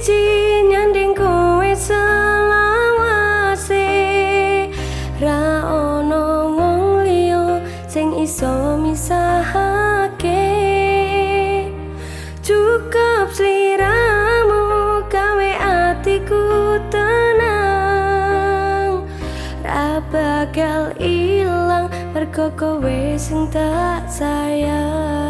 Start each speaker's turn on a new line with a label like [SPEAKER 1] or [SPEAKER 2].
[SPEAKER 1] siji nyanding kowe selawase. Ra ono wong liya sing iso misahake. Cukup sliramu gawe atiku tenang. Ra bakal ilang mergo kowe sing tak sayang